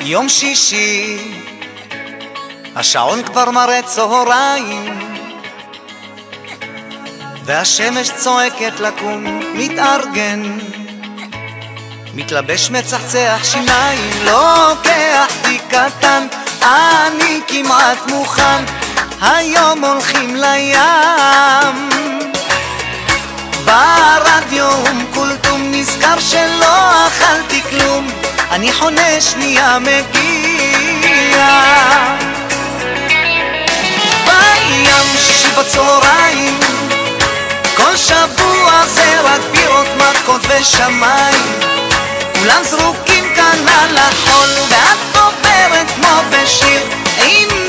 יום שישי, השעון כבר מראה צהריים והשמש צועקת לקום, מתארגן מתלבש מצחצח שיניים, אני כמעט מוכן, היום הולכים לים. ברדיו אום כולתום נזכר שלא אכלתי כלום, אני חונה שנייה מגיע. בים שישי בצהריים, כל שבוע זה רק בירות מכות ושמיים. כולם זרוקים כאן על החול ואת עוברת כמו בשיר إن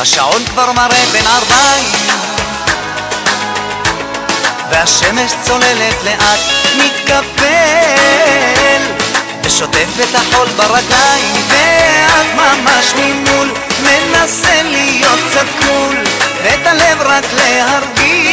השעון כבר מראה בין ארבעים והשמש צוללת לאט מתקפל ושוטף את החול ברגליים ואת ממש ממול מנסה להיות קצת קול ואת הלב רק להרגיע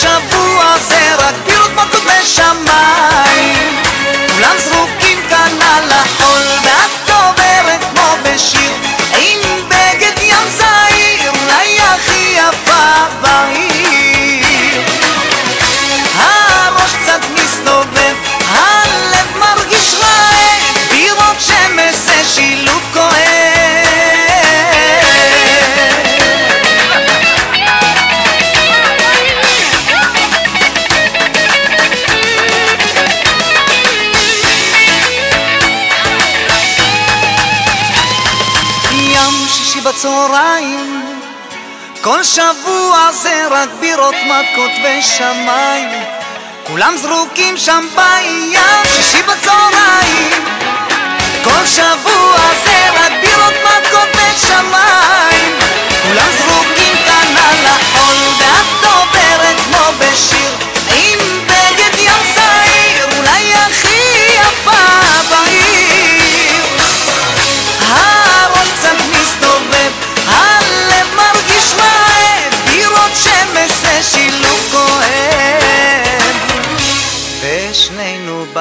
שבוע זה רק בירות מכות בשמיים כולם זרוקים שישי בצהריים כל שבוע זה רק בירות מכות ושמיים. כולם זרוקים שם בים שישי בצהריים. כל שבוע זה רק בירות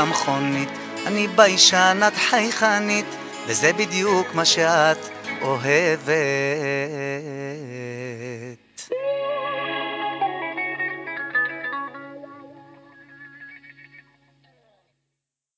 במכונית, אני ביישן את חייכנית וזה בדיוק מה שאת אוהבת